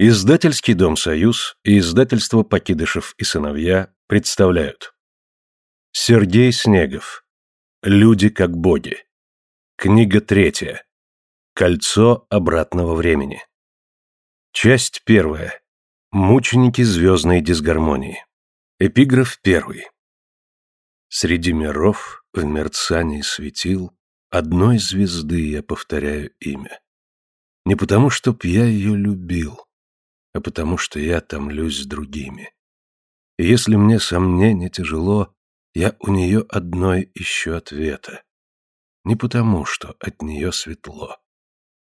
Издательский дом «Союз» и издательство «Покидышев и сыновья» представляют. Сергей Снегов. «Люди как боги» Книга третья. Кольцо обратного времени Часть первая. Мученики звездной дисгармонии Эпиграф первый. Среди миров в мерцании светил Одной звезды я повторяю имя. Не потому, чтоб я ее любил, а потому что я томлюсь с другими. И если мне сомнение тяжело, я у нее одной ищу ответа. Не потому, что от нее светло,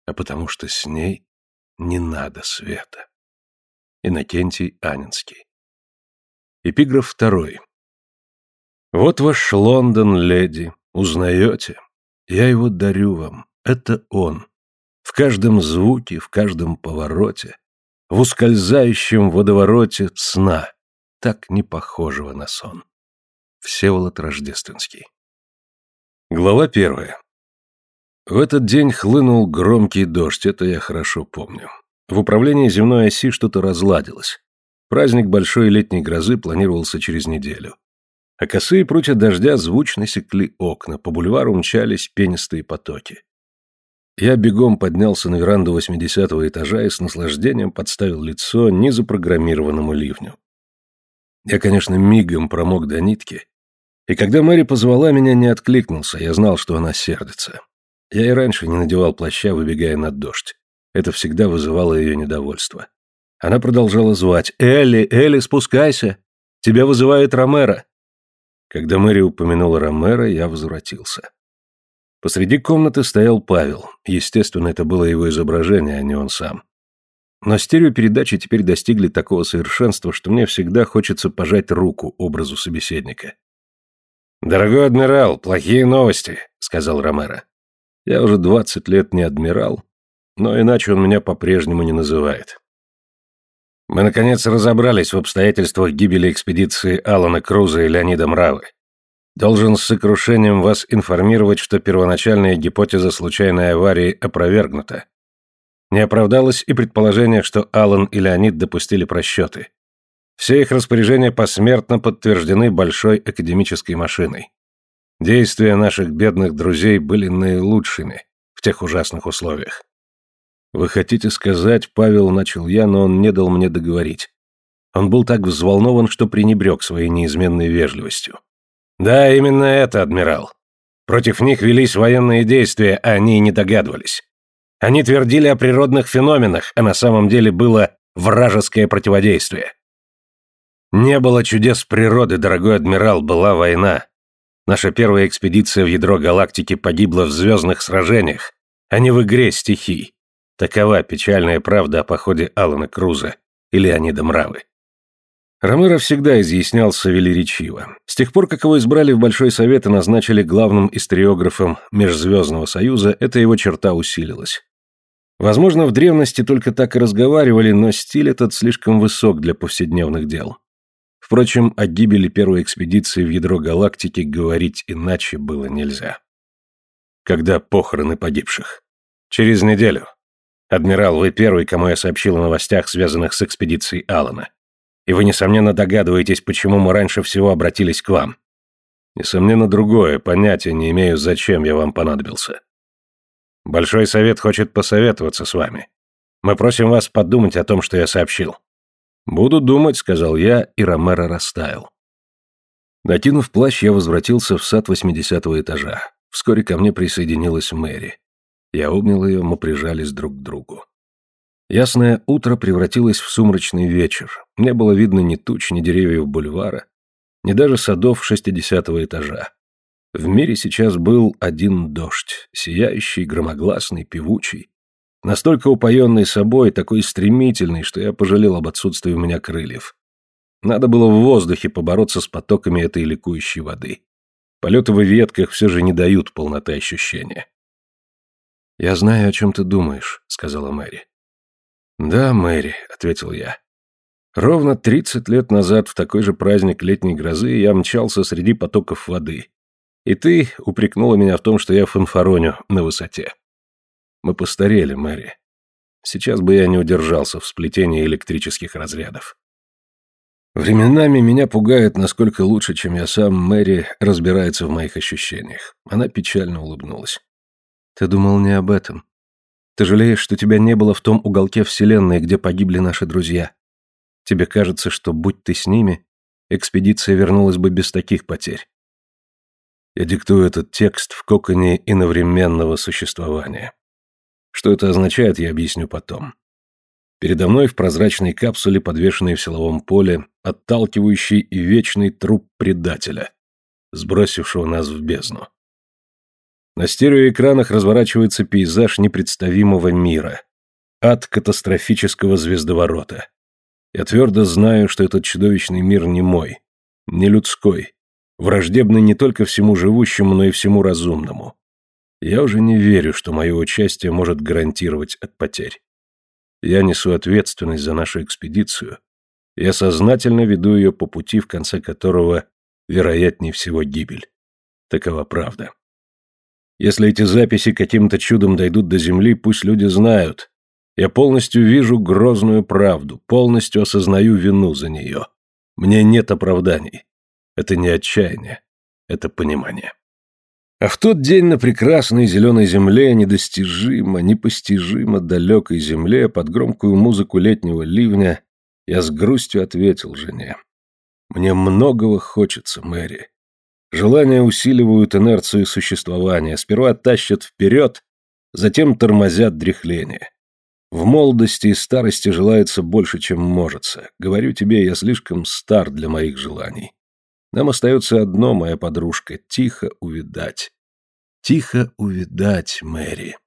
а потому что с ней не надо света. Иннокентий Анинский. Эпиграф второй. Вот ваш Лондон, леди, узнаете? Я его дарю вам. Это он. В каждом звуке, в каждом повороте, в ускользающем водовороте сна, так не похожего на сон. Всеволод Рождественский. Глава первая. В этот день хлынул громкий дождь, это я хорошо помню. В управлении земной оси что-то разладилось. Праздник большой летней грозы планировался через неделю. А косые прутья дождя звучно секли окна, по бульвару мчались пенистые потоки. Я бегом поднялся на веранду восьмидесятого этажа и с наслаждением подставил лицо незапрограммированному ливню. Я, конечно, мигом промок до нитки, и когда Мэри позвала меня, не откликнулся, я знал, что она сердится. Я и раньше не надевал плаща, выбегая на дождь. Это всегда вызывало ее недовольство. Она продолжала звать «Элли, Элли, спускайся! Тебя вызывает Ромеро!» Когда Мэри упомянула Ромеро, я возвратился. Посреди комнаты стоял Павел. Естественно, это было его изображение, а не он сам. Но стереопередачи теперь достигли такого совершенства, что мне всегда хочется пожать руку образу собеседника. «Дорогой адмирал, плохие новости», — сказал Ромеро. «Я уже двадцать лет не адмирал, но иначе он меня по-прежнему не называет. Мы, наконец, разобрались в обстоятельствах гибели экспедиции Алана Круза и Леонида Мравы. Должен с сокрушением вас информировать, что первоначальная гипотеза случайной аварии опровергнута. Не оправдалось и предположение, что Алан и Леонид допустили просчеты. Все их распоряжения посмертно подтверждены большой академической машиной. Действия наших бедных друзей были наилучшими в тех ужасных условиях. Вы хотите сказать, Павел начал я, но он не дал мне договорить. Он был так взволнован, что пренебрег своей неизменной вежливостью. Да, именно это, адмирал. Против них велись военные действия, а они не догадывались. Они твердили о природных феноменах, а на самом деле было вражеское противодействие. Не было чудес природы, дорогой адмирал, была война. Наша первая экспедиция в ядро галактики погибла в звездных сражениях, а не в игре стихий. Такова печальная правда о походе Алана Круза и Леонида Мравы. Ромеро всегда изъяснялся велеречиво. С тех пор, как его избрали в Большой Совет и назначили главным историографом Межзвездного Союза, эта его черта усилилась. Возможно, в древности только так и разговаривали, но стиль этот слишком высок для повседневных дел. Впрочем, о гибели первой экспедиции в ядро галактики говорить иначе было нельзя. Когда похороны погибших? Через неделю. Адмирал, вы первый, кому я сообщил о новостях, связанных с экспедицией Алана. И вы, несомненно, догадываетесь, почему мы раньше всего обратились к вам. Несомненно, другое, понятия не имею, зачем я вам понадобился. Большой совет хочет посоветоваться с вами. Мы просим вас подумать о том, что я сообщил. Буду думать, сказал я, и Ромеро растаял. Накинув плащ, я возвратился в сад восьмидесятого этажа. Вскоре ко мне присоединилась Мэри. Я обнял ее, мы прижались друг к другу. Ясное утро превратилось в сумрачный вечер. Не было видно ни туч, ни деревьев бульвара, ни даже садов шестидесятого этажа. В мире сейчас был один дождь, сияющий, громогласный, певучий, настолько упоенный собой, такой стремительный, что я пожалел об отсутствии у меня крыльев. Надо было в воздухе побороться с потоками этой ликующей воды. Полеты в ветках все же не дают полноты ощущения. «Я знаю, о чем ты думаешь», — сказала Мэри. «Да, Мэри», — ответил я. Ровно тридцать лет назад в такой же праздник летней грозы я мчался среди потоков воды. И ты упрекнула меня в том, что я фанфароню на высоте. Мы постарели, Мэри. Сейчас бы я не удержался в сплетении электрических разрядов. Временами меня пугает, насколько лучше, чем я сам, Мэри разбирается в моих ощущениях. Она печально улыбнулась. Ты думал не об этом. Ты жалеешь, что тебя не было в том уголке вселенной, где погибли наши друзья. Тебе кажется, что, будь ты с ними, экспедиция вернулась бы без таких потерь. Я диктую этот текст в коконе иновременного существования. Что это означает, я объясню потом. Передо мной в прозрачной капсуле, подвешенной в силовом поле, отталкивающий и вечный труп предателя, сбросившего нас в бездну. На стереоэкранах разворачивается пейзаж непредставимого мира, ад катастрофического звездоворота. Я твердо знаю, что этот чудовищный мир не мой, не людской, враждебный не только всему живущему, но и всему разумному. Я уже не верю, что мое участие может гарантировать от потерь. Я несу ответственность за нашу экспедицию. Я сознательно веду ее по пути, в конце которого, вероятнее всего, гибель. Такова правда. Если эти записи каким-то чудом дойдут до Земли, пусть люди знают. Я полностью вижу грозную правду, полностью осознаю вину за нее. Мне нет оправданий. Это не отчаяние, это понимание. А в тот день на прекрасной зеленой земле, недостижимо, непостижимо далекой земле, под громкую музыку летнего ливня, я с грустью ответил жене. Мне многого хочется, Мэри. Желания усиливают инерцию существования, сперва тащат вперед, затем тормозят дряхление. В молодости и старости желается больше, чем можется. Говорю тебе, я слишком стар для моих желаний. Нам остается одно, моя подружка, тихо увидать. Тихо увидать, Мэри.